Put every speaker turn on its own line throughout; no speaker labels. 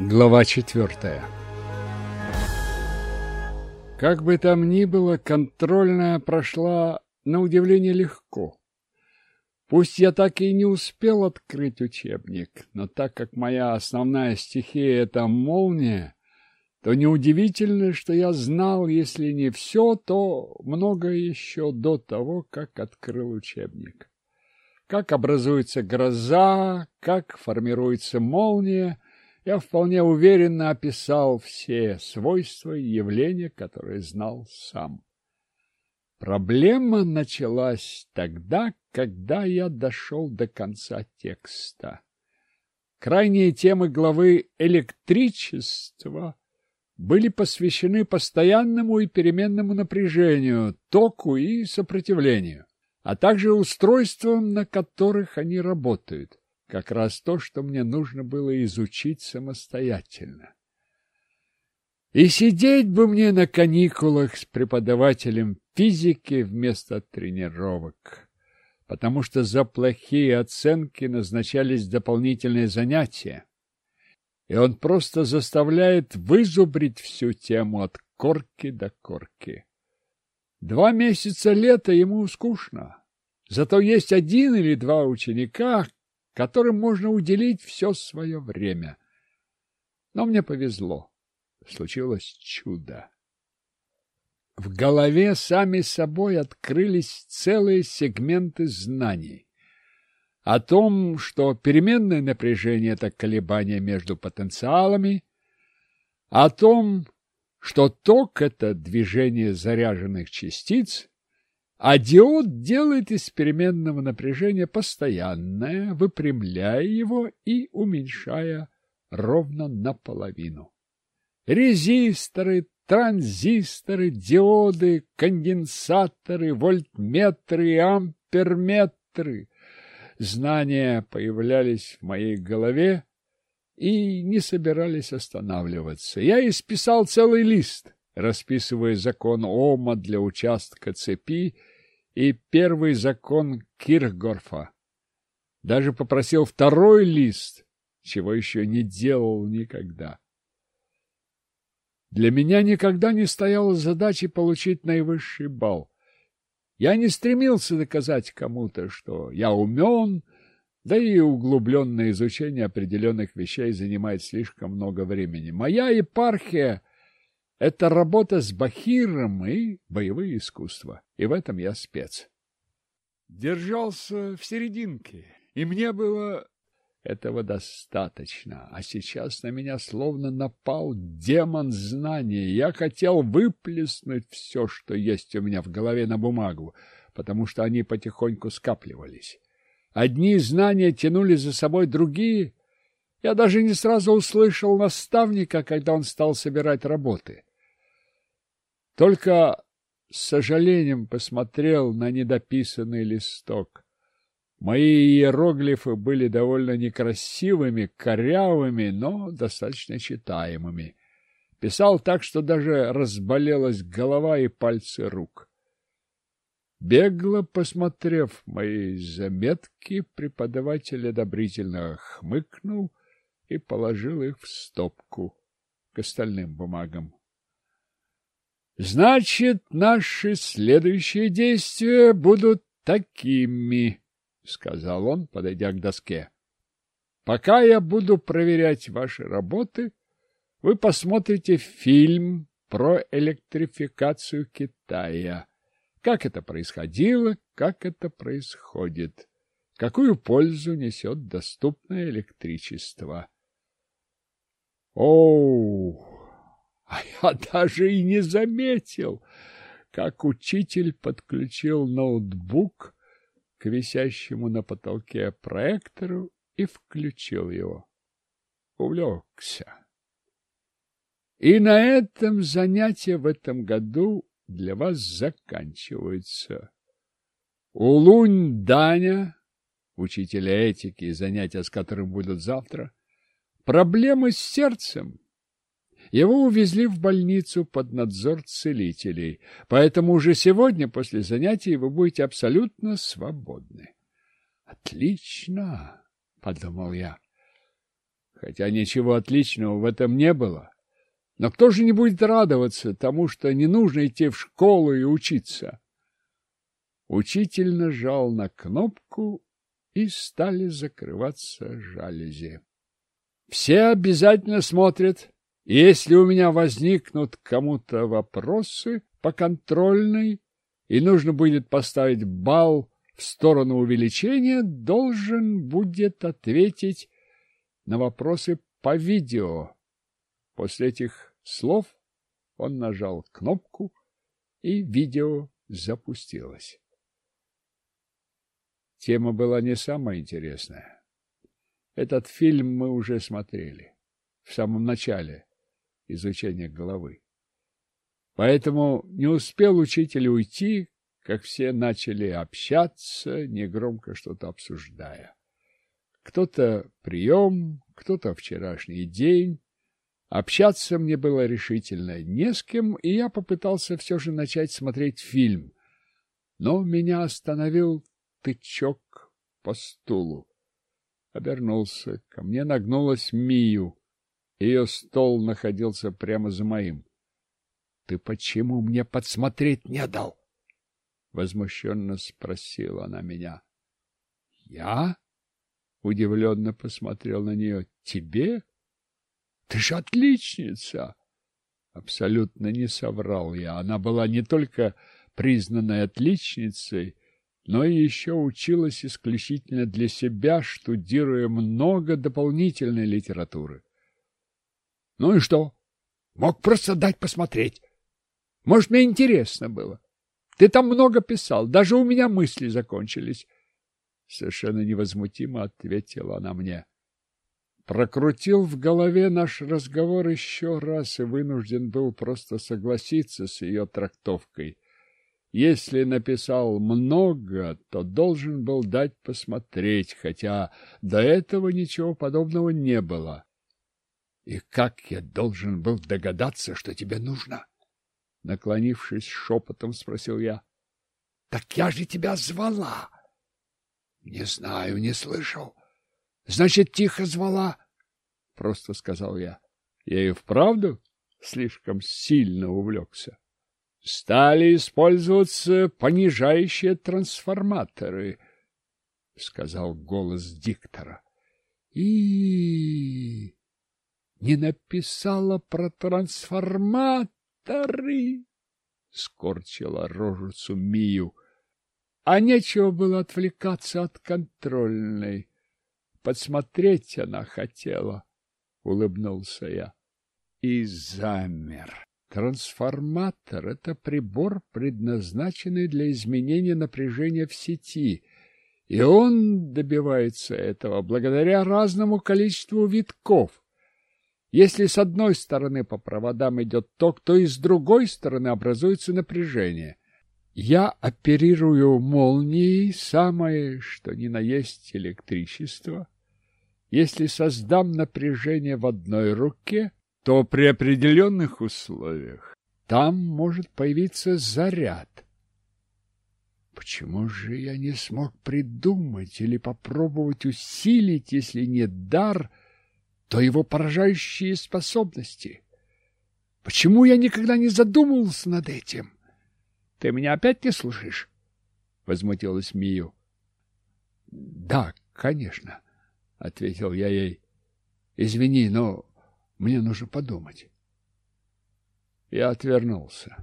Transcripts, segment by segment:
Глава четвертая Как бы там ни было, контрольная прошла на удивление легко. Пусть я так и не успел открыть учебник, но так как моя основная стихия — это молния, то неудивительно, что я знал, если не все, то многое еще до того, как открыл учебник. Как образуется гроза, как формируется молния — я вполне уверенно описал все свойства и явления, которые знал сам. Проблема началась тогда, когда я дошел до конца текста. Крайние темы главы «Электричество» были посвящены постоянному и переменному напряжению, току и сопротивлению, а также устройствам, на которых они работают как раз то, что мне нужно было изучить самостоятельно. И сидеть бы мне на каникулах с преподавателем физики вместо тренировок, потому что за плохие оценки назначались дополнительные занятия, и он просто заставляет вызубрить всю тему от корки до корки. Два месяца лета ему скучно, зато есть один или два ученика, которым можно уделить все свое время. Но мне повезло. Случилось чудо. В голове сами собой открылись целые сегменты знаний. О том, что переменное напряжение – это колебание между потенциалами, о том, что ток – это движение заряженных частиц, а диод делает из переменного напряжения постоянное, выпрямляя его и уменьшая ровно наполовину. Резисторы, транзисторы, диоды, конденсаторы, вольтметры амперметры. Знания появлялись в моей голове и не собирались останавливаться. Я исписал целый лист, расписывая закон Ома для участка цепи и первый закон Кирхгорфа. Даже попросил второй лист, чего еще не делал никогда. Для меня никогда не стояла задача получить наивысший балл. Я не стремился доказать кому-то, что я умен, да и углубленное изучение определенных вещей занимает слишком много времени. Моя епархия это работа с бахиром и боевые искусства, и в этом я спец. Держался в серединке, и мне было этого достаточно, а сейчас на меня словно напал демон знания. Я хотел выплеснуть все, что есть у меня в голове на бумагу, потому что они потихоньку скапливались. Одни знания тянули за собой другие. Я даже не сразу услышал наставника, когда он стал собирать работы. Только с сожалением посмотрел на недописанный листок. Мои иероглифы были довольно некрасивыми, корявыми, но достаточно читаемыми. Писал так, что даже разболелась голова и пальцы рук. Бегло посмотрев мои заметки, преподаватель одобрительно хмыкнул и положил их в стопку к остальным бумагам. Значит, наши следующие действия будут такими, сказал он, подойдя к доске. Пока я буду проверять ваши работы, вы посмотрите фильм про электрификацию Китая. Как это происходило, как это происходит, какую пользу несет доступное электричество. Оу! А я даже и не заметил, как учитель подключил ноутбук к висящему на потолке проектору и включил его. Увлекся. И на этом занятия в этом году для вас заканчиваются. Улунь Даня, учителя этики, занятия с которым будут завтра, проблемы с сердцем его увезли в больницу под надзор целителей, поэтому уже сегодня после занятий вы будете абсолютно свободны. Отлично, подумал я. хотя ничего отличного в этом не было. Но кто же не будет радоваться тому, что не нужно идти в школу и учиться? Учитель нажал на кнопку, и стали закрываться жалюзи. Все обязательно смотрят. Если у меня возникнут кому-то вопросы по контрольной, и нужно будет поставить балл в сторону увеличения, должен будет ответить на вопросы по видео. После этих слов он нажал кнопку, и видео запустилось. Тема была не самая интересная. Этот фильм мы уже смотрели в самом начале изучения головы. Поэтому не успел учитель уйти, как все начали общаться, негромко что-то обсуждая. Кто-то прием, кто-то вчерашний день. Общаться мне было решительно не с кем, и я попытался все же начать смотреть фильм. Но меня остановил тычок по стулу. Обернулся. Ко мне нагнулась Мию. Ее стол находился прямо за моим. — Ты почему мне подсмотреть не дал? — возмущенно спросила она меня. — Я? — удивленно посмотрел на нее. — Тебе? Ты же отличница! Абсолютно не соврал я. Она была не только признанной отличницей, но и еще училась исключительно для себя, штудируя много дополнительной литературы. Ну и что? Мог просто дать посмотреть. Может, мне интересно было. Ты там много писал, даже у меня мысли закончились. Совершенно невозмутимо ответила она мне. Прокрутил в голове наш разговор еще раз и вынужден был просто согласиться с ее трактовкой. Если написал много, то должен был дать посмотреть, хотя до этого ничего подобного не было. И как я должен был догадаться, что тебе нужно? Наклонившись шепотом, спросил я. — Так я же тебя звала. — Не знаю, не слышал. — Значит, тихо звала? — просто сказал я. Я и вправду слишком сильно увлекся стали использоваться понижающие трансформаторы, — сказал голос диктора. И не написала про трансформаторы, — скорчила рожицу Мию. А нечего было отвлекаться от контрольной. Подсмотреть она хотела, — улыбнулся я. И замер. Трансформатор – это прибор, предназначенный для изменения напряжения в сети, и он добивается этого благодаря разному количеству витков. Если с одной стороны по проводам идет ток, то и с другой стороны образуется напряжение. Я оперирую молнией, самое что ни на есть электричество. Если создам напряжение в одной руке – то при определенных условиях там может появиться заряд. Почему же я не смог придумать или попробовать усилить, если не дар, то его поражающие способности? Почему я никогда не задумывался над этим? Ты меня опять не слушаешь? Возмутилась Мию. Да, конечно, ответил я ей. Извини, но мне нужно подумать. Я отвернулся.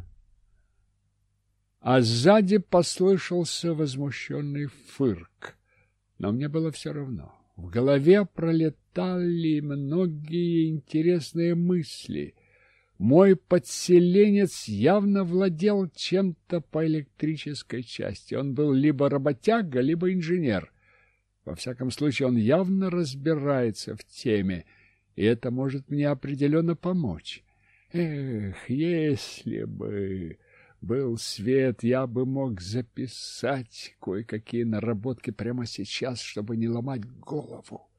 А сзади послышался возмущенный фырк. Но мне было все равно. В голове пролетали многие интересные мысли. Мой подселенец явно владел чем-то по электрической части. Он был либо работяга, либо инженер. Во всяком случае, он явно разбирается в теме и это может мне определенно помочь. Эх, если бы был свет, я бы мог записать кое-какие наработки прямо сейчас, чтобы не ломать голову.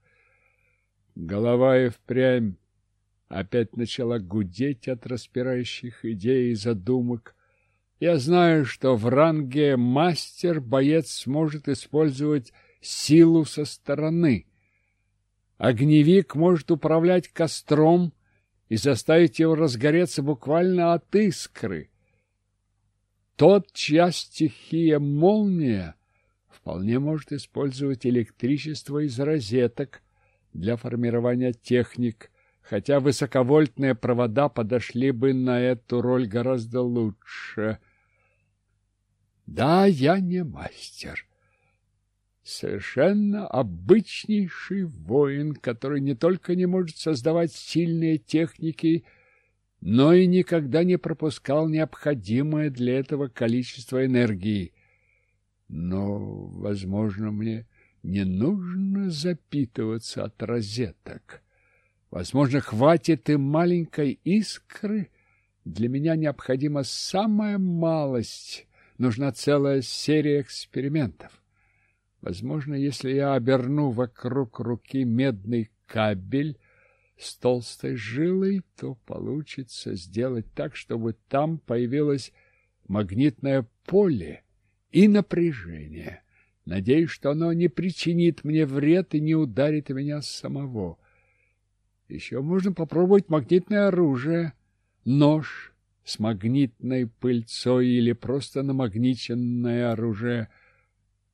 Голова и впрямь опять начала гудеть от распирающих идей и задумок. Я знаю, что в ранге мастер боец сможет использовать силу со стороны — Огневик может управлять костром и заставить его разгореться буквально от искры. Тот, чья стихия молния, вполне может использовать электричество из розеток для формирования техник, хотя высоковольтные провода подошли бы на эту роль гораздо лучше. Да, я не мастер. Совершенно обычнейший воин, который не только не может создавать сильные техники, но и никогда не пропускал необходимое для этого количество энергии. Но, возможно, мне не нужно запитываться от розеток. Возможно, хватит и маленькой искры. Для меня необходима самая малость. Нужна целая серия экспериментов. Возможно, если я оберну вокруг руки медный кабель, с толстой жилой, то получится сделать так, чтобы там появилось магнитное поле и напряжение. Надеюсь, что оно не причинит мне вред и не ударит меня самого. Еще можно попробовать магнитное оружие, нож с магнитной пыльцой или просто намагниченное оружие.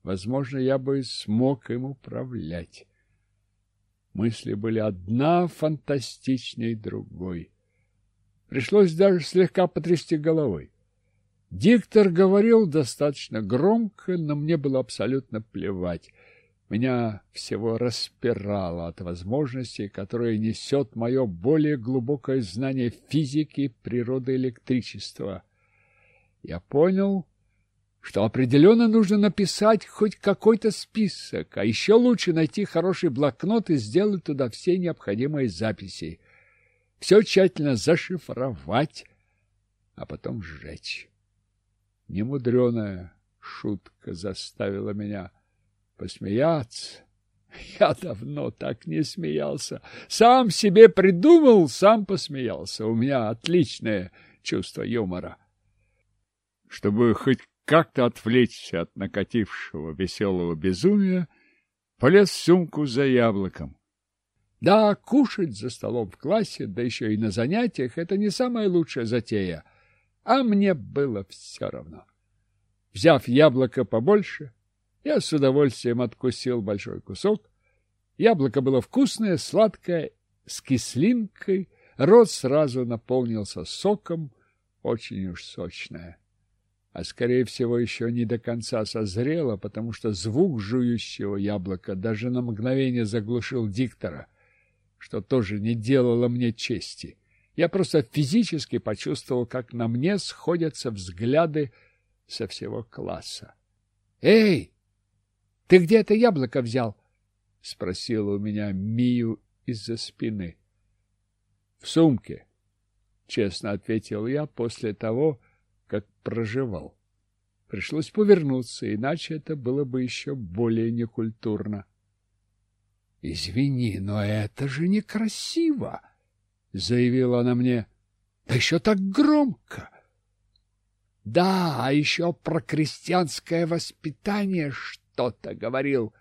Возможно, я бы смог им управлять. Мысли были одна фантастичней другой. Пришлось даже слегка потрясти головой. Диктор говорил достаточно громко, но мне было абсолютно плевать. Меня всего распирало от возможностей, которые несет мое более глубокое знание физики природы электричества. Я понял, что определенно нужно написать хоть какой-то список, а еще лучше найти хороший блокнот и сделать туда все необходимые записи. Все тщательно зашифровать, а потом сжечь. Немудреная шутка заставила меня посмеяться. Я давно так не смеялся. Сам себе придумал, сам посмеялся. У меня отличное чувство юмора. Чтобы хоть как-то отвлечься от накатившего веселого безумия, полез в сумку за яблоком. Да, кушать за столом в классе, да еще и на занятиях — это не самая лучшая затея, а мне было все равно. Взяв яблоко побольше, я с удовольствием откусил большой кусок. Яблоко было вкусное, сладкое, с кислинкой, рот сразу наполнился соком, очень уж сочное а, скорее всего, еще не до конца созрела, потому что звук жующего яблока даже на мгновение заглушил диктора, что тоже не делало мне чести. Я просто физически почувствовал, как на мне сходятся взгляды со всего класса. «Эй, ты где это яблоко взял?» — спросила у меня Мию из-за спины. «В сумке», — честно ответил я после того, как проживал. Пришлось повернуться, иначе это было бы еще более некультурно. — Извини, но это же некрасиво, — заявила она мне. — Да еще так громко. — Да, а еще про крестьянское воспитание что-то говорил.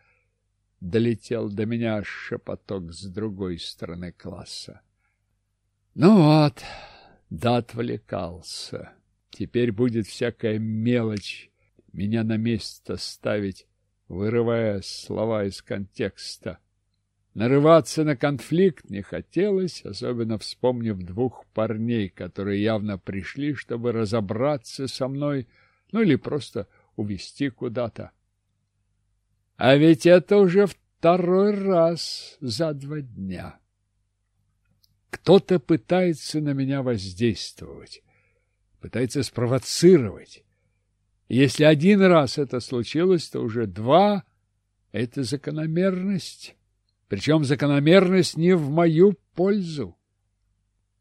Долетел до меня шепоток с другой стороны класса. Ну вот, да отвлекался. Теперь будет всякая мелочь меня на место ставить, вырывая слова из контекста. Нарываться на конфликт не хотелось, особенно вспомнив двух парней, которые явно пришли, чтобы разобраться со мной, ну или просто увести куда-то. А ведь это уже второй раз за два дня. Кто-то пытается на меня воздействовать пытается спровоцировать. Если один раз это случилось, то уже два — это закономерность. Причем закономерность не в мою пользу.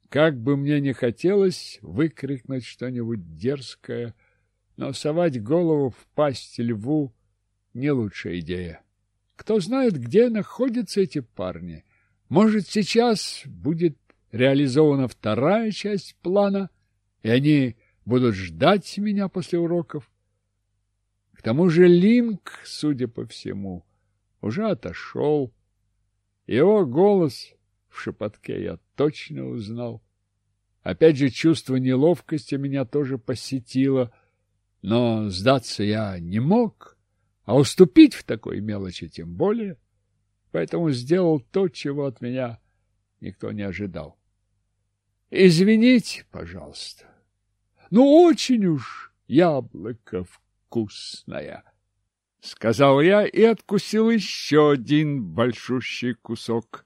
Как бы мне не хотелось выкрикнуть что-нибудь дерзкое, но совать голову в пасть льву — не лучшая идея. Кто знает, где находятся эти парни. Может, сейчас будет реализована вторая часть плана — и они будут ждать меня после уроков. К тому же Линк, судя по всему, уже отошел. Его голос в шепотке я точно узнал. Опять же, чувство неловкости меня тоже посетило, но сдаться я не мог, а уступить в такой мелочи тем более, поэтому сделал то, чего от меня никто не ожидал. Извините, пожалуйста, ну очень уж яблоко вкусное, — сказал я и откусил еще один большущий кусок.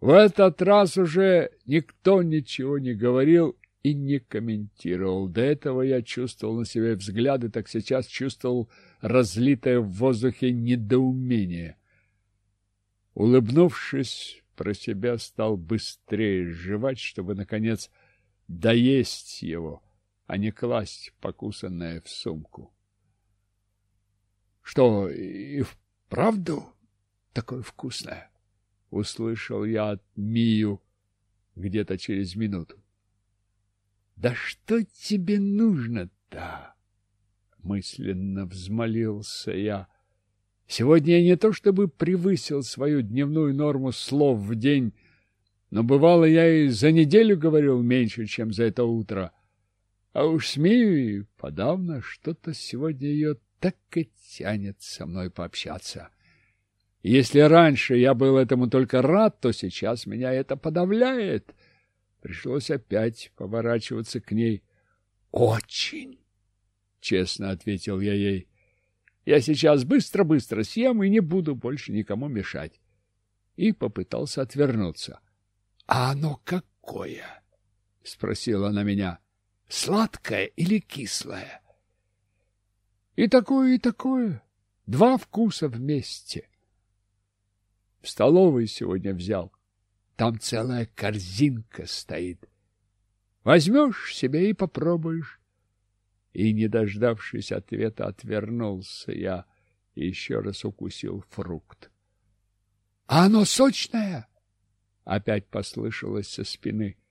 В этот раз уже никто ничего не говорил и не комментировал. До этого я чувствовал на себе взгляды, так сейчас чувствовал разлитое в воздухе недоумение. Улыбнувшись про себя, стал быстрее жевать, чтобы, наконец, доесть его, а не класть покусанное в сумку. — Что, и вправду такое вкусное? услышал я от Мию где-то через минуту. Да что тебе нужно-то? мысленно взмолился я. Сегодня я не то чтобы превысил свою дневную норму слов в день, но бывало я и за неделю говорил меньше, чем за это утро. А уж смею подавно что-то сегодня ее так и тянет со мной пообщаться. Если раньше я был этому только рад, то сейчас меня это подавляет. Пришлось опять поворачиваться к ней. Очень, честно ответил я ей. Я сейчас быстро-быстро съем и не буду больше никому мешать. И попытался отвернуться. А оно какое? спросила она меня. Сладкое или кислое? И такое, и такое. Два вкуса вместе. В столовой сегодня взял. Там целая корзинка стоит. Возьмешь себе и попробуешь. И, не дождавшись ответа, отвернулся я и еще раз укусил фрукт. — А оно сочное? — опять послышалось со спины. —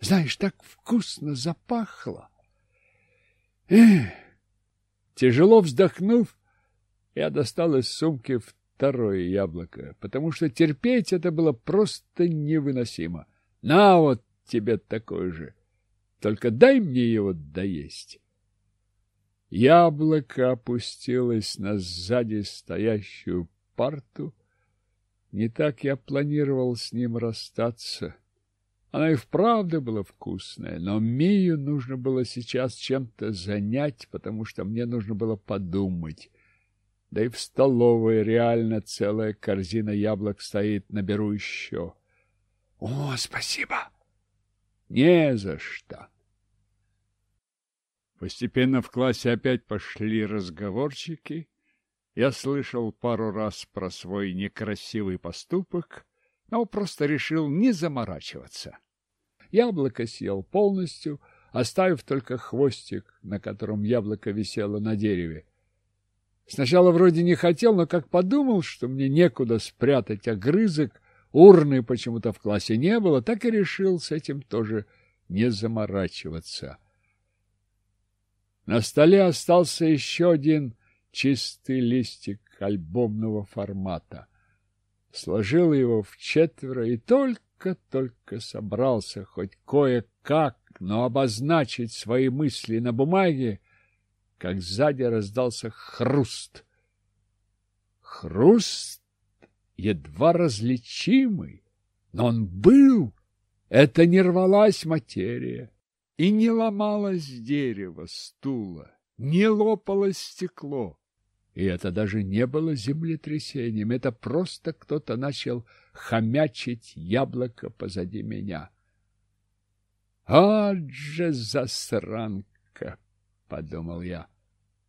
Знаешь, так вкусно запахло. Эх! Тяжело вздохнув, я достал из сумки второе яблоко, потому что терпеть это было просто невыносимо. На вот тебе такое же, только дай мне его доесть. Яблоко опустилось на сзади стоящую парту. Не так я планировал с ним расстаться. Она и вправду была вкусная, но Мию нужно было сейчас чем-то занять, потому что мне нужно было подумать. Да и в столовой реально целая корзина яблок стоит, наберу еще. О, спасибо! Не за что! Постепенно в классе опять пошли разговорчики. Я слышал пару раз про свой некрасивый поступок, но просто решил не заморачиваться. Яблоко съел полностью, оставив только хвостик, на котором яблоко висело на дереве. Сначала вроде не хотел, но как подумал, что мне некуда спрятать огрызок, урны почему-то в классе не было, так и решил с этим тоже не заморачиваться. На столе остался еще один чистый листик альбомного формата. Сложил его в четверо и только-только собрался хоть кое-как, но обозначить свои мысли на бумаге, как сзади раздался хруст. Хруст едва различимый, но он был. Это не рвалась материя и не ломалось дерево, стула, не лопалось стекло. И это даже не было землетрясением, это просто кто-то начал хомячить яблоко позади меня. «А же засранка!» — подумал я.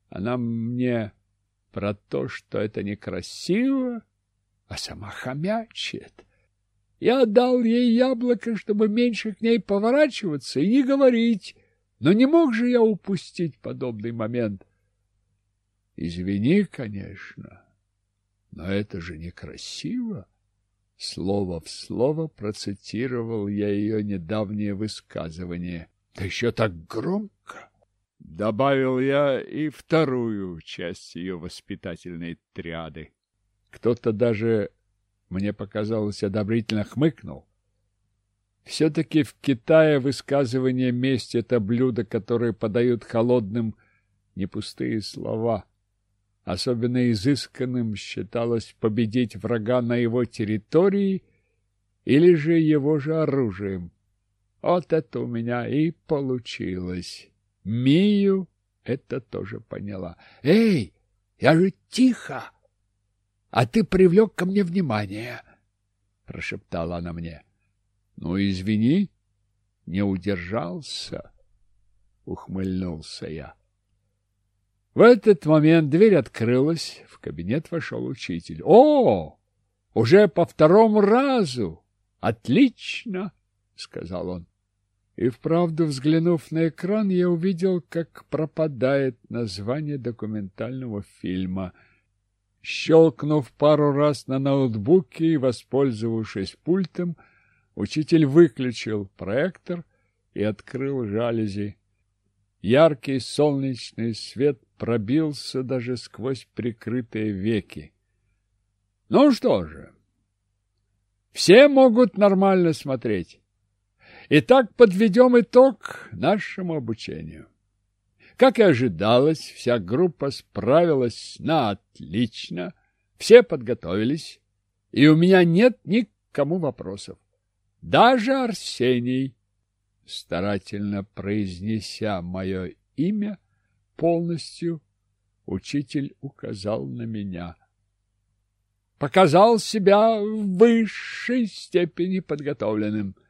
Она мне про то, что это некрасиво, а сама хомячит. Я дал ей яблоко, чтобы меньше к ней поворачиваться и не говорить, но не мог же я упустить подобный момент. Извини, конечно, но это же некрасиво. Слово в слово процитировал я ее недавнее высказывание. Да еще так громко. Добавил я и вторую часть ее воспитательной триады. Кто-то даже мне показалось, одобрительно хмыкнул. Все-таки в Китае высказывание «месть» — это блюдо, которое подают холодным, не пустые слова. Особенно изысканным считалось победить врага на его территории или же его же оружием. Вот это у меня и получилось. Мию это тоже поняла. «Эй, я же тихо, а ты привлек ко мне внимание!» Прошептала она мне. «Ну, извини, не удержался!» Ухмыльнулся я. В этот момент дверь открылась, в кабинет вошел учитель. «О, уже по второму разу! Отлично!» — сказал он. И вправду, взглянув на экран, я увидел, как пропадает название документального фильма. Щелкнув пару раз на ноутбуке и воспользовавшись пультом, учитель выключил проектор и открыл жалюзи. Яркий солнечный свет пробился даже сквозь прикрытые веки. Ну что же, все могут нормально смотреть. Итак, подведем итог нашему обучению. Как и ожидалось, вся группа справилась на отлично, все подготовились, и у меня нет никому вопросов. Даже Арсений, старательно произнеся мое имя полностью, учитель указал на меня. Показал себя в высшей степени подготовленным –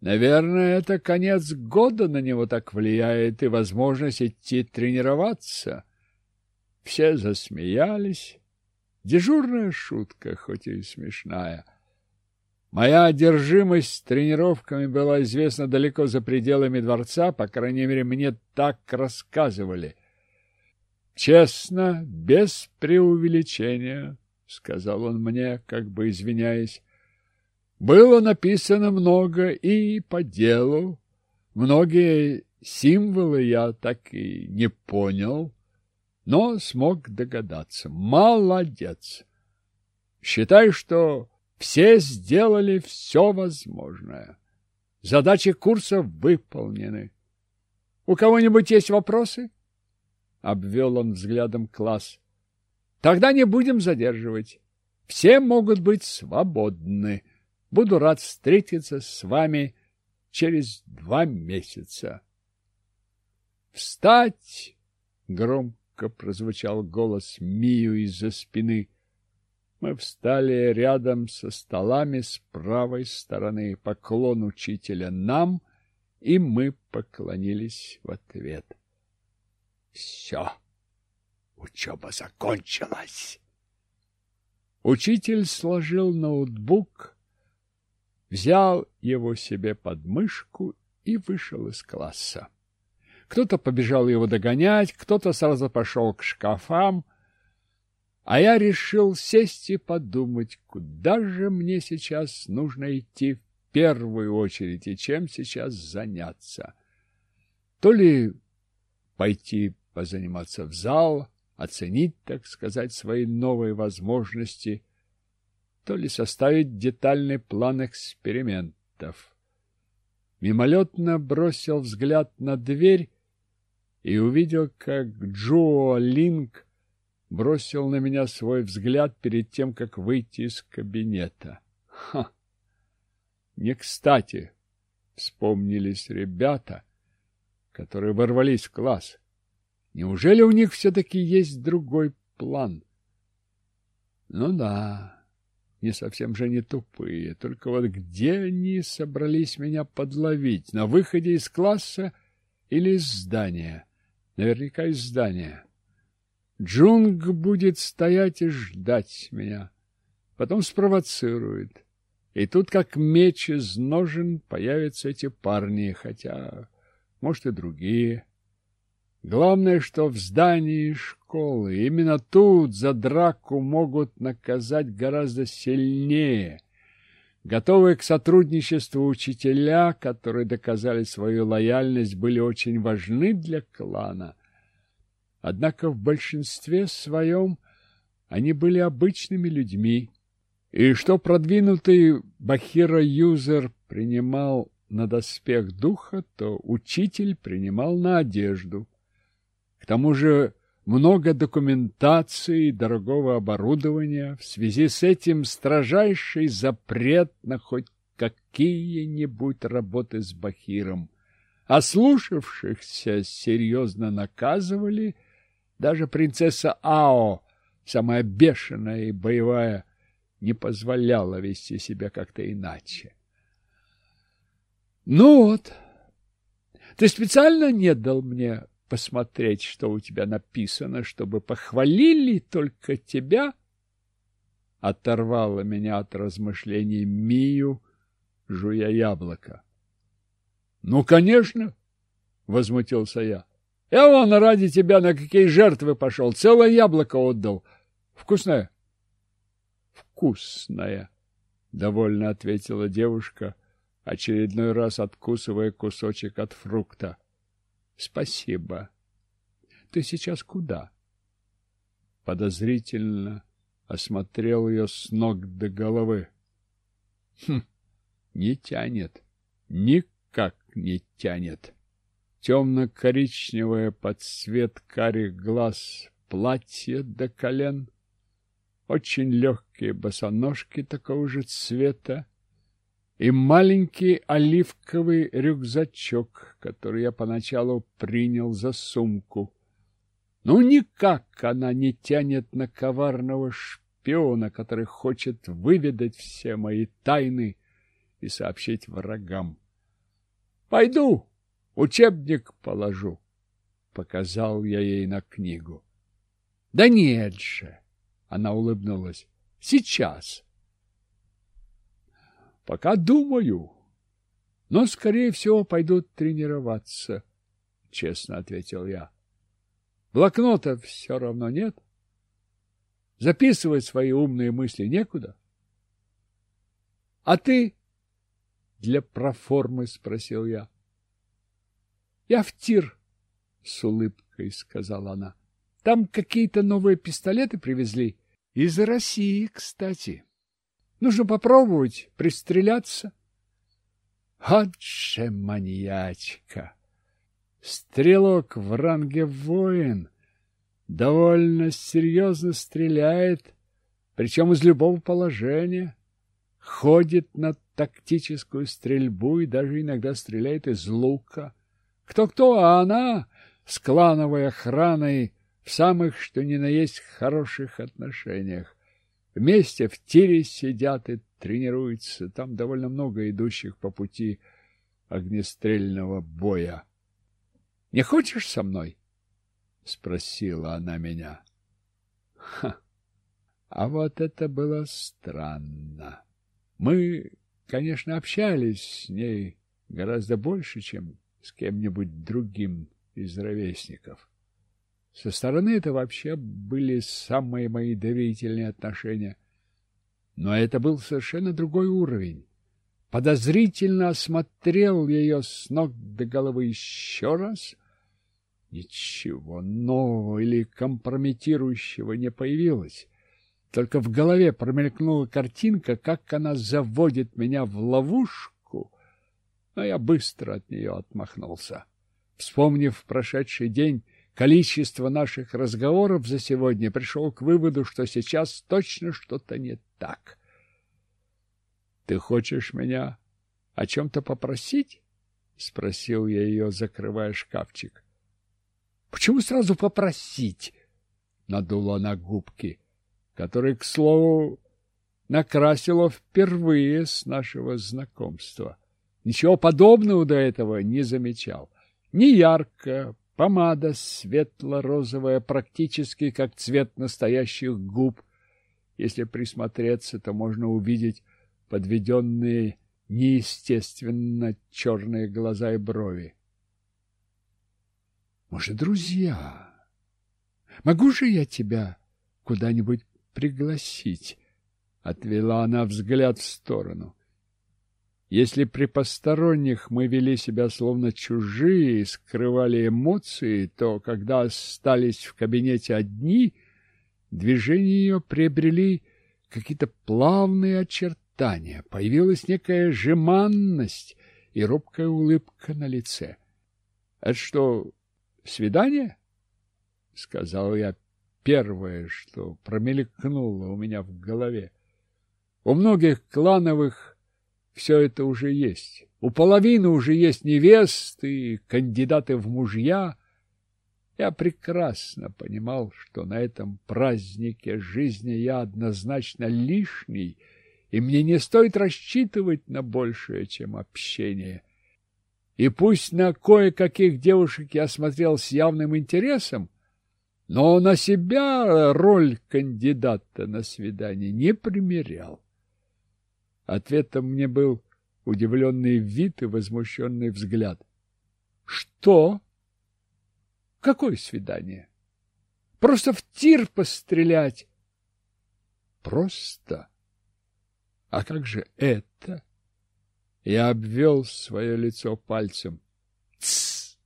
Наверное, это конец года на него так влияет и возможность идти тренироваться. Все засмеялись. Дежурная шутка, хоть и смешная. Моя одержимость тренировками была известна далеко за пределами дворца, по крайней мере, мне так рассказывали. Честно, без преувеличения, — сказал он мне, как бы извиняясь, было написано много и по делу. Многие символы я так и не понял, но смог догадаться. Молодец! Считай, что все сделали все возможное. Задачи курса выполнены. У кого-нибудь есть вопросы? Обвел он взглядом класс. Тогда не будем задерживать. Все могут быть свободны. Буду рад встретиться с вами через два месяца. «Встать!» — громко прозвучал голос Мию из-за спины. Мы встали рядом со столами с правой стороны, поклон учителя нам, и мы поклонились в ответ. Все, учеба закончилась. Учитель сложил ноутбук, взял его себе под мышку и вышел из класса. Кто-то побежал его догонять, кто-то сразу пошел к шкафам, а я решил сесть и подумать, куда же мне сейчас нужно идти в первую очередь и чем сейчас заняться. То ли пойти позаниматься в зал, оценить, так сказать, свои новые возможности – то ли составить детальный план экспериментов. Мимолетно бросил взгляд на дверь и увидел, как Джо Линк бросил на меня свой взгляд перед тем, как выйти из кабинета. Ха! Не кстати вспомнились ребята, которые ворвались в класс. Неужели у них все-таки есть другой план? Ну да не совсем же не тупые, только вот где они собрались меня подловить? На выходе из класса или из здания? Наверняка из здания. Джунг будет стоять и ждать меня. Потом спровоцирует. И тут, как меч из ножен, появятся эти парни, хотя, может, и другие. Главное, что в здании школы именно тут за драку могут наказать гораздо сильнее. Готовые к сотрудничеству учителя, которые доказали свою лояльность, были очень важны для клана. Однако в большинстве своем они были обычными людьми, и что продвинутый Бахира-юзер принимал на доспех духа, то учитель принимал на одежду. К тому же много документации и дорогого оборудования. В связи с этим строжайший запрет на хоть какие-нибудь работы с Бахиром. Ослушавшихся серьезно наказывали. Даже принцесса Ао, самая бешеная и боевая, не позволяла вести себя как-то иначе. Ну вот, ты специально не дал мне посмотреть, что у тебя написано, чтобы похвалили только тебя? Оторвала меня от размышлений Мию, жуя яблоко. — Ну, конечно, — возмутился я. — Я вон ради тебя на какие жертвы пошел, целое яблоко отдал. Вкусное? — Вкусное, — довольно ответила девушка, очередной раз откусывая кусочек от фрукта. — Спасибо. Ты сейчас куда? Подозрительно осмотрел ее с ног до головы. Хм, не тянет, никак не тянет. Темно-коричневое под цвет карих глаз платье до колен, очень легкие босоножки такого же цвета, и маленький оливковый рюкзачок, который я поначалу принял за сумку. Ну, никак она не тянет на коварного шпиона, который хочет выведать все мои тайны и сообщить врагам. Пойду, учебник положу, — показал я ей на книгу. — Да нет же, — она улыбнулась, — сейчас. — Пока думаю, но, скорее всего, пойду тренироваться, — честно ответил я. Блокнота все равно нет. Записывать свои умные мысли некуда. — А ты для проформы? — спросил я. — Я в тир, — с улыбкой сказала она. — Там какие-то новые пистолеты привезли. Из России, кстати. Нужно попробовать пристреляться. Вот маньячка! Стрелок в ранге воин довольно серьезно стреляет, причем из любого положения, ходит на тактическую стрельбу и даже иногда стреляет из лука. Кто-кто, а она с клановой охраной в самых, что ни на есть, хороших отношениях. Вместе в тире сидят и тренируются. Там довольно много идущих по пути огнестрельного боя. Не хочешь со мной? — спросила она меня. Ха! А вот это было странно. Мы конечно, общались с ней гораздо больше, чем с кем-нибудь другим из ровесников. Со стороны это вообще были самые мои доверительные отношения. Но это был совершенно другой уровень. Подозрительно осмотрел ее с ног до головы еще раз. Ничего нового или компрометирующего не появилось. Только в голове промелькнула картинка, как она заводит меня в ловушку, но я быстро от нее отмахнулся. Вспомнив прошедший день, количество наших разговоров за сегодня, пришел к выводу, что сейчас точно что-то не так. — Ты хочешь меня о чем-то попросить? — спросил я ее, закрывая шкафчик. — Почему сразу попросить? — надула она губки. — который, к слову, накрасила впервые с нашего знакомства. Ничего подобного до этого не замечал. Не ярко, помада светло-розовая, практически как цвет настоящих губ. Если присмотреться, то можно увидеть подведенные неестественно черные глаза и брови. Может, друзья? Могу же я тебя куда-нибудь пригласить. Отвела она взгляд в сторону. Если при посторонних мы вели себя словно чужие и скрывали эмоции, то, когда остались в кабинете одни, движения ее приобрели какие-то плавные очертания, появилась некая жеманность и робкая улыбка на лице. — Это что, свидание? — сказал я первое, что промелькнуло у меня в голове. У многих клановых все это уже есть. У половины уже есть невесты, кандидаты в мужья. Я прекрасно понимал, что на этом празднике жизни я однозначно лишний, и мне не стоит рассчитывать на большее, чем общение. И пусть на кое-каких девушек я смотрел с явным интересом, но на себя роль кандидата на свидание не примерял. Ответом мне был удивленный вид и возмущенный взгляд. — Что? Какое свидание? Просто в тир пострелять. — Просто? А как же это? Я обвел свое лицо пальцем. — Тссс!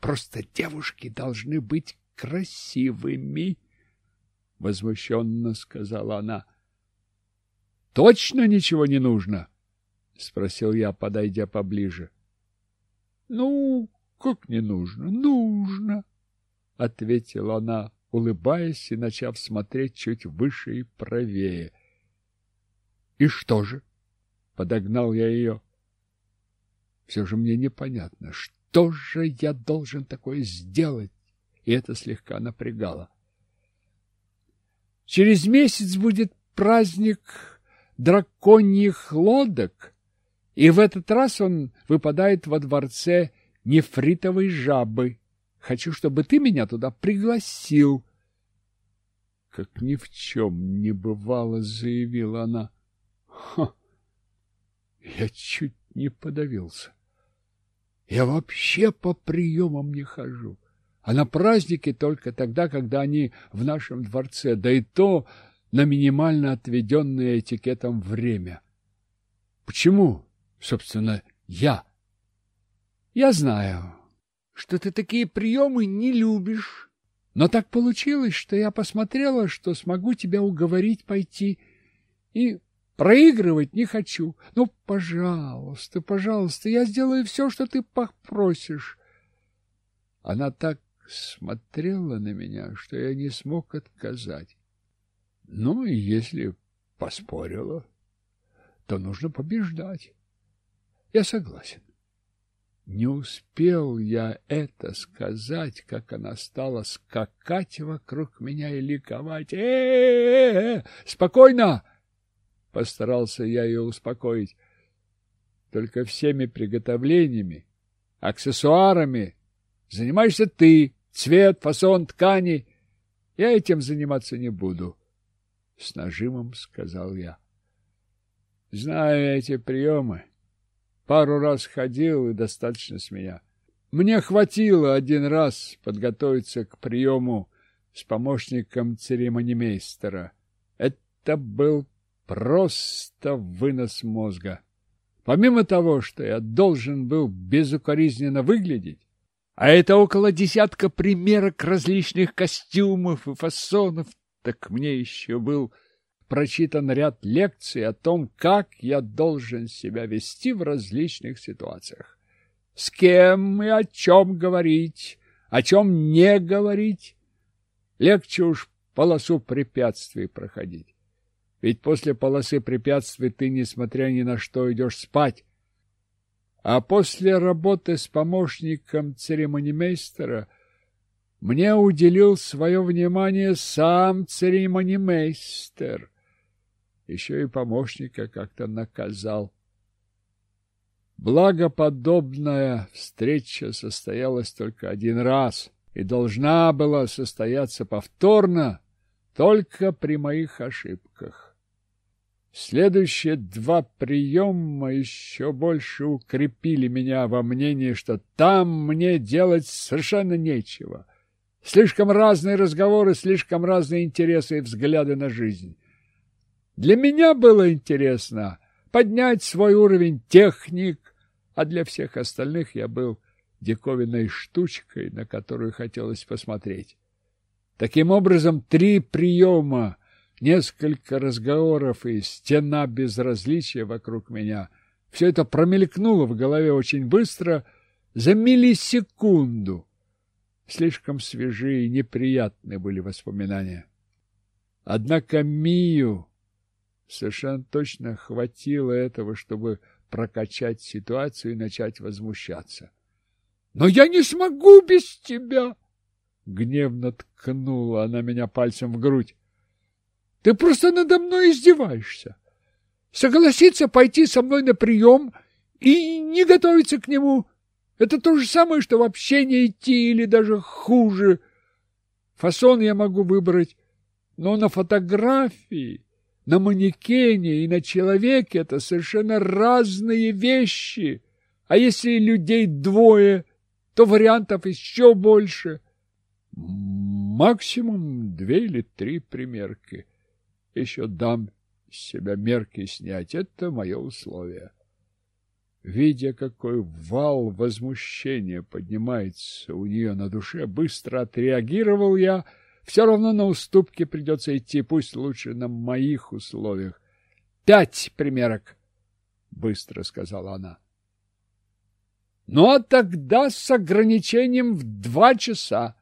Просто девушки должны быть красивыми, — возмущенно сказала она. — Точно ничего не нужно? —— спросил я, подойдя поближе. — Ну, как не нужно? Нужно, — ответила она, улыбаясь и начав смотреть чуть выше и правее. — И что же? — подогнал я ее. Все же мне непонятно, что же я должен такое сделать, и это слегка напрягало. Через месяц будет праздник драконьих лодок, и в этот раз он выпадает во дворце нефритовой жабы. Хочу, чтобы ты меня туда пригласил. Как ни в чем не бывало, заявила она. Ха! Я чуть не подавился. Я вообще по приемам не хожу, а на праздники только тогда, когда они в нашем дворце, да и то на минимально отведенное этикетом время. Почему собственно, я. Я знаю, что ты такие приемы не любишь, но так получилось, что я посмотрела, что смогу тебя уговорить пойти, и проигрывать не хочу. Ну, пожалуйста, пожалуйста, я сделаю все, что ты попросишь. Она так смотрела на меня, что я не смог отказать. Ну, и если поспорила, то нужно побеждать. Я согласен. Не успел я это сказать, как она стала скакать вокруг меня и ликовать. э э Спокойно! Постарался я ее успокоить. Только всеми приготовлениями, аксессуарами занимаешься ты, цвет, фасон ткани. Я этим заниматься не буду, — с нажимом сказал я. Знаю эти приемы. Пару раз ходил, и достаточно с меня. Мне хватило один раз подготовиться к приему с помощником церемонимейстера. Это был просто вынос мозга. Помимо того, что я должен был безукоризненно выглядеть, а это около десятка примерок различных костюмов и фасонов, так мне еще был прочитан ряд лекций о том, как я должен себя вести в различных ситуациях. С кем и о чем говорить, о чем не говорить. Легче уж полосу препятствий проходить. Ведь после полосы препятствий ты, несмотря ни на что, идешь спать. А после работы с помощником церемонимейстера мне уделил свое внимание сам церемонимейстер еще и помощника как-то наказал. Благоподобная встреча состоялась только один раз и должна была состояться повторно только при моих ошибках. Следующие два приема еще больше укрепили меня во мнении, что там мне делать совершенно нечего. Слишком разные разговоры, слишком разные интересы и взгляды на жизнь. Для меня было интересно поднять свой уровень техник, а для всех остальных я был диковинной штучкой, на которую хотелось посмотреть. Таким образом, три приема несколько разговоров и стена безразличия вокруг меня. Все это промелькнуло в голове очень быстро, за миллисекунду. Слишком свежие и неприятные были воспоминания. Однако Мию совершенно точно хватило этого, чтобы прокачать ситуацию и начать возмущаться. «Но я не смогу без тебя!» Гневно ткнула она меня пальцем в грудь. «Ты просто надо мной издеваешься! Согласиться пойти со мной на прием и не готовиться к нему — это то же самое, что вообще не идти или даже хуже. Фасон я могу выбрать, но на фотографии, на манекене и на человеке это совершенно разные вещи. А если людей двое, то вариантов еще больше. Максимум две или три примерки. Еще дам себя мерки снять. Это мое условие. Видя, какой вал возмущения поднимается у нее на душе, быстро отреагировал я. Все равно на уступки придется идти, пусть лучше на моих условиях. Пять примерок, быстро сказала она. Ну, а тогда с ограничением в два часа,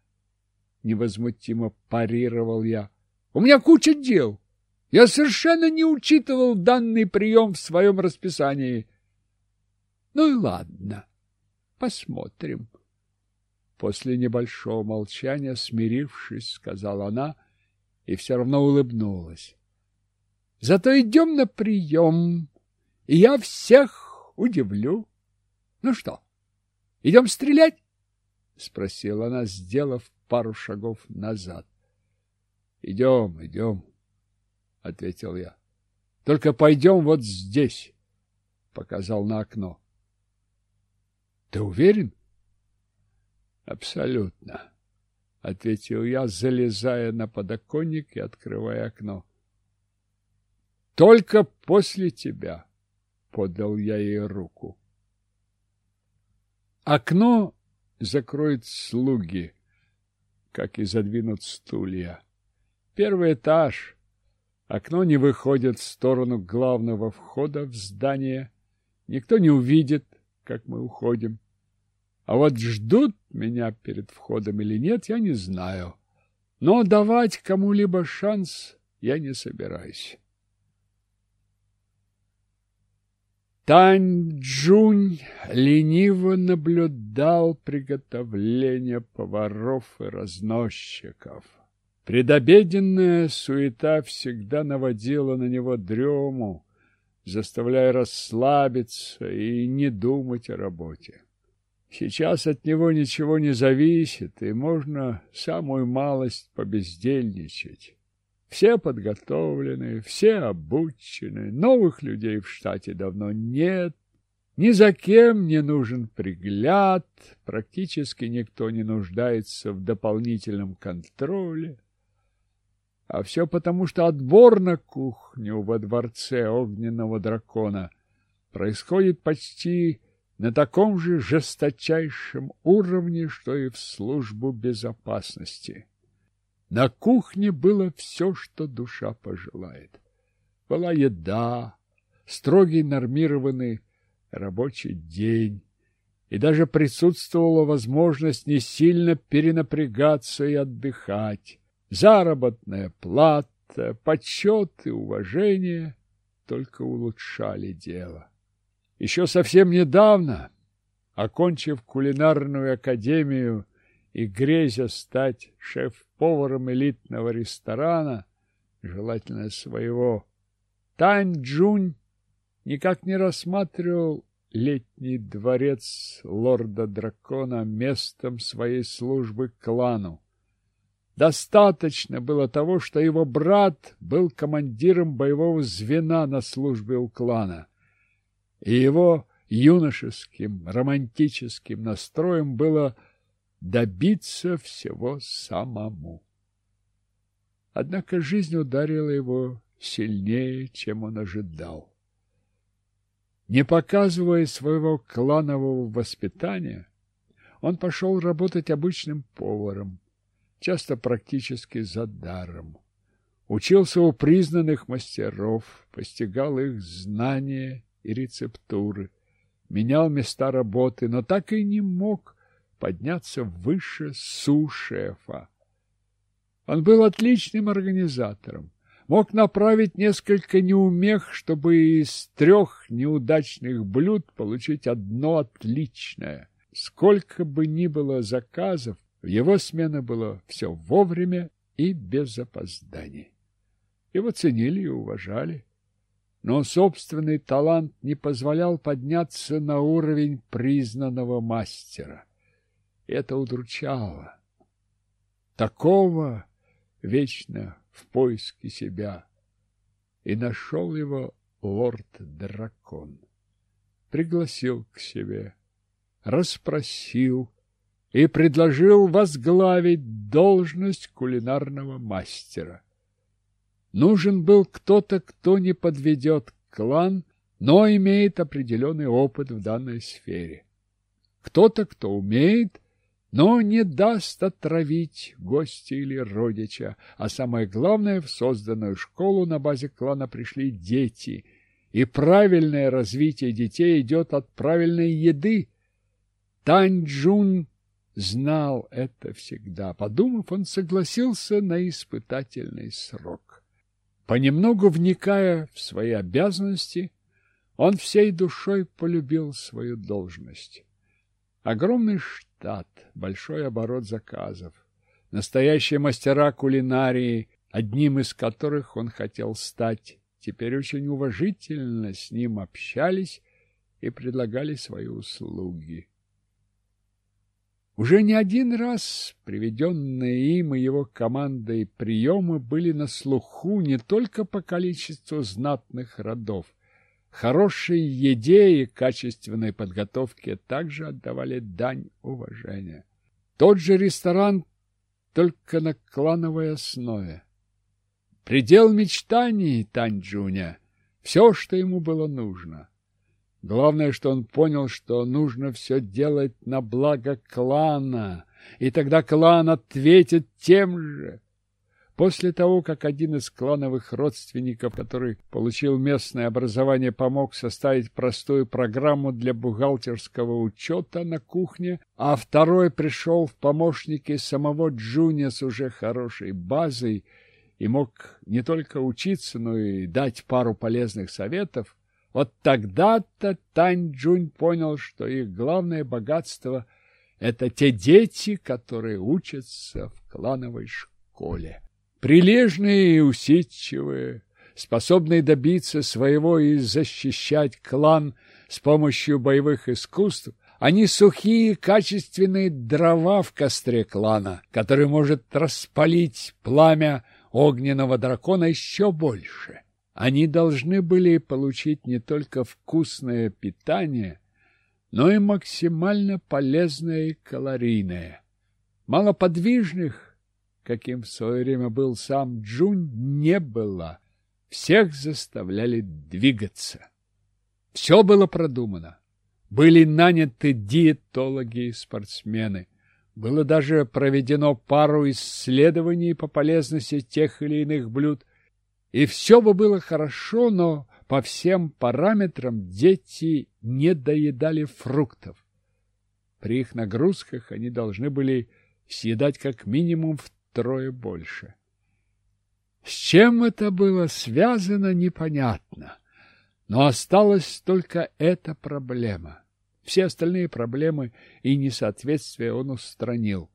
невозмутимо парировал я. У меня куча дел. Я совершенно не учитывал данный прием в своем расписании. Ну и ладно, посмотрим. После небольшого молчания, смирившись, сказала она и все равно улыбнулась. Зато идем на прием, и я всех удивлю. Ну что, идем стрелять? Спросила она, сделав пару шагов назад. Идем, идем, ответил я. Только пойдем вот здесь, показал на окно. Ты уверен? Абсолютно, ответил я, залезая на подоконник и открывая окно. Только после тебя, подал я ей руку. Окно закроют слуги, как и задвинут стулья. Первый этаж. Окно не выходит в сторону главного входа в здание. Никто не увидит, как мы уходим. А вот ждут меня перед входом или нет, я не знаю. Но давать кому-либо шанс я не собираюсь. Тань-Джунь лениво наблюдал приготовление поваров и разносчиков. Предобеденная суета всегда наводила на него дрему, заставляя расслабиться и не думать о работе. Сейчас от него ничего не зависит, и можно самую малость побездельничать. Все подготовлены, все обучены, новых людей в штате давно нет, ни за кем не нужен пригляд, практически никто не нуждается в дополнительном контроле. А все потому, что отбор на кухню во дворце огненного дракона происходит почти на таком же жесточайшем уровне, что и в службу безопасности. На кухне было все, что душа пожелает. Была еда, строгий нормированный рабочий день, и даже присутствовала возможность не сильно перенапрягаться и отдыхать. Заработная плата, почет и уважение только улучшали дело. Еще совсем недавно, окончив кулинарную академию и грезя стать шеф-поваром элитного ресторана, желательно своего, Тань Джунь никак не рассматривал летний дворец лорда-дракона местом своей службы клану. Достаточно было того, что его брат был командиром боевого звена на службе у клана и его юношеским романтическим настроем было добиться всего самому. Однако жизнь ударила его сильнее, чем он ожидал. Не показывая своего кланового воспитания, он пошел работать обычным поваром, часто практически за даром. учился у признанных мастеров, постигал их знания и рецептуры, менял места работы, но так и не мог подняться выше су-шефа. Он был отличным организатором, мог направить несколько неумех, чтобы из трех неудачных блюд получить одно отличное. Сколько бы ни было заказов, его смены было все вовремя и без опозданий. Его ценили и уважали, но собственный талант не позволял подняться на уровень признанного мастера. Это удручало. Такого вечно в поиске себя. И нашел его лорд-дракон. Пригласил к себе, расспросил и предложил возглавить должность кулинарного мастера. Нужен был кто-то, кто не подведет клан, но имеет определенный опыт в данной сфере. Кто-то, кто умеет, но не даст отравить гостя или родича, а самое главное, в созданную школу на базе клана пришли дети, и правильное развитие детей идет от правильной еды. Таньчжун знал это всегда. Подумав, он согласился на испытательный срок. Понемногу вникая в свои обязанности, он всей душой полюбил свою должность. Огромный штат, большой оборот заказов, настоящие мастера кулинарии, одним из которых он хотел стать, теперь очень уважительно с ним общались и предлагали свои услуги. Уже не один раз приведенные им и его командой приемы были на слуху не только по количеству знатных родов. Хорошей еде и качественной подготовке также отдавали дань уважения. Тот же ресторан только на клановой основе. Предел мечтаний Таньчжуня — все, что ему было нужно. Главное, что он понял, что нужно все делать на благо клана, и тогда клан ответит тем же. После того, как один из клановых родственников, который получил местное образование, помог составить простую программу для бухгалтерского учета на кухне, а второй пришел в помощники самого Джуня с уже хорошей базой и мог не только учиться, но и дать пару полезных советов, вот тогда-то Тань Джунь понял, что их главное богатство – это те дети, которые учатся в клановой школе. Прилежные и усидчивые, способные добиться своего и защищать клан с помощью боевых искусств, они сухие, качественные дрова в костре клана, который может распалить пламя огненного дракона еще больше. Они должны были получить не только вкусное питание, но и максимально полезное и калорийное. Малоподвижных, каким в свое время был сам Джун, не было. Всех заставляли двигаться. Все было продумано. Были наняты диетологи и спортсмены. Было даже проведено пару исследований по полезности тех или иных блюд, и все бы было хорошо, но по всем параметрам дети не доедали фруктов. При их нагрузках они должны были съедать как минимум втрое больше. С чем это было связано, непонятно. Но осталась только эта проблема. Все остальные проблемы и несоответствия он устранил.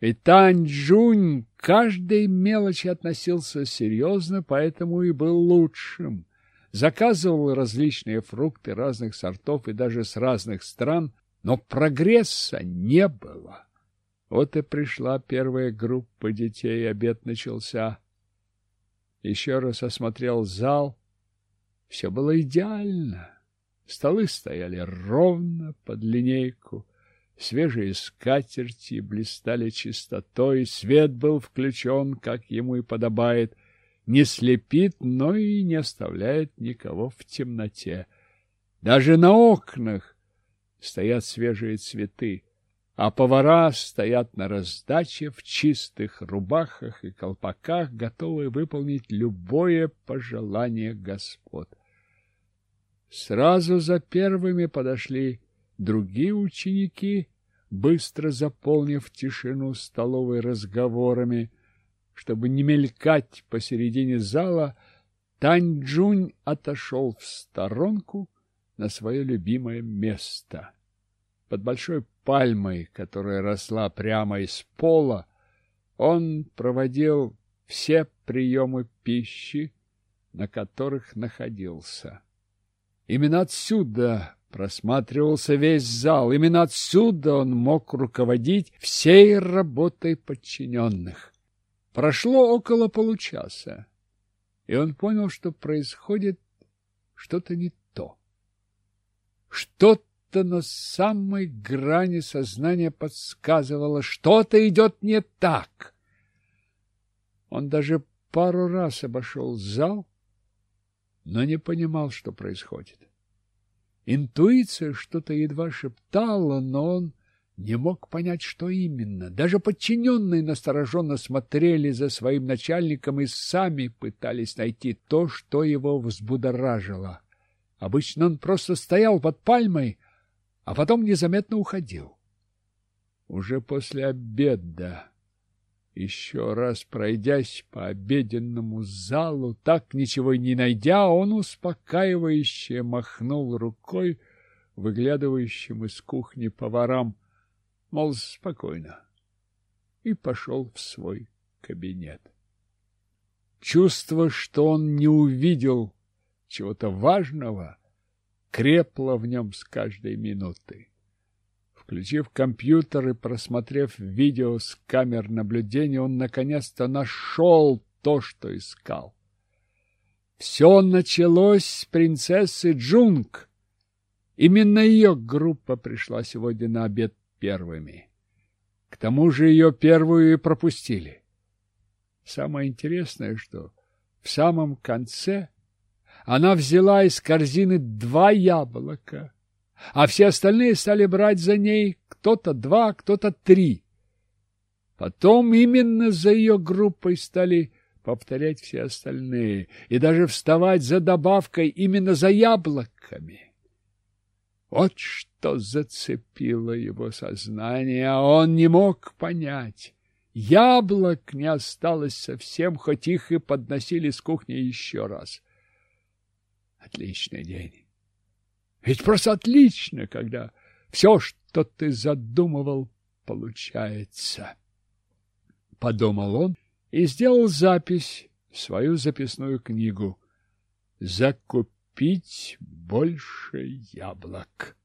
И Таньчжунь к каждой мелочи относился серьезно, поэтому и был лучшим. Заказывал различные фрукты разных сортов и даже с разных стран, но прогресса не было. Вот и пришла первая группа детей, обед начался. Еще раз осмотрел зал. Все было идеально. Столы стояли ровно под линейку. Свежие скатерти блистали чистотой, свет был включен, как ему и подобает, не слепит, но и не оставляет никого в темноте. Даже на окнах стоят свежие цветы, а повара стоят на раздаче в чистых рубахах и колпаках, готовые выполнить любое пожелание господ. Сразу за первыми подошли другие ученики, быстро заполнив тишину столовой разговорами. Чтобы не мелькать посередине зала, Таньчжунь отошел в сторонку на свое любимое место. Под большой пальмой, которая росла прямо из пола, он проводил все приемы пищи, на которых находился. Именно отсюда просматривался весь зал, именно отсюда он мог руководить всей работой подчиненных. Прошло около получаса, и он понял, что происходит что-то не то. Что-то на самой грани сознания подсказывало, что-то идет не так. Он даже пару раз обошел зал, но не понимал, что происходит. Интуиция что-то едва шептала, но он не мог понять, что именно. Даже подчиненные настороженно смотрели за своим начальником и сами пытались найти то, что его взбудоражило. Обычно он просто стоял под пальмой, а потом незаметно уходил. Уже после обеда, еще раз пройдясь по обеденному залу, так ничего и не найдя, он успокаивающе махнул рукой выглядывающим из кухни поварам, мол, спокойно, и пошел в свой кабинет. Чувство, что он не увидел чего-то важного, крепло в нем с каждой минутой. Включив компьютер и просмотрев видео с камер наблюдения, он наконец-то нашел то, что искал. Все началось с принцессы Джунг. Именно ее группа пришла сегодня на обед первыми. К тому же ее первую и пропустили. Самое интересное, что в самом конце она взяла из корзины два яблока, а все остальные стали брать за ней кто-то два, кто-то три. Потом именно за ее группой стали повторять все остальные и даже вставать за добавкой именно за яблоками. Вот что зацепило его сознание, а он не мог понять. Яблок не осталось совсем, хоть их и подносили с кухни еще раз. Отличный день. Ведь просто отлично, когда все, что ты задумывал, получается. Подумал он и сделал запись в свою записную книгу. Закупить больше яблок.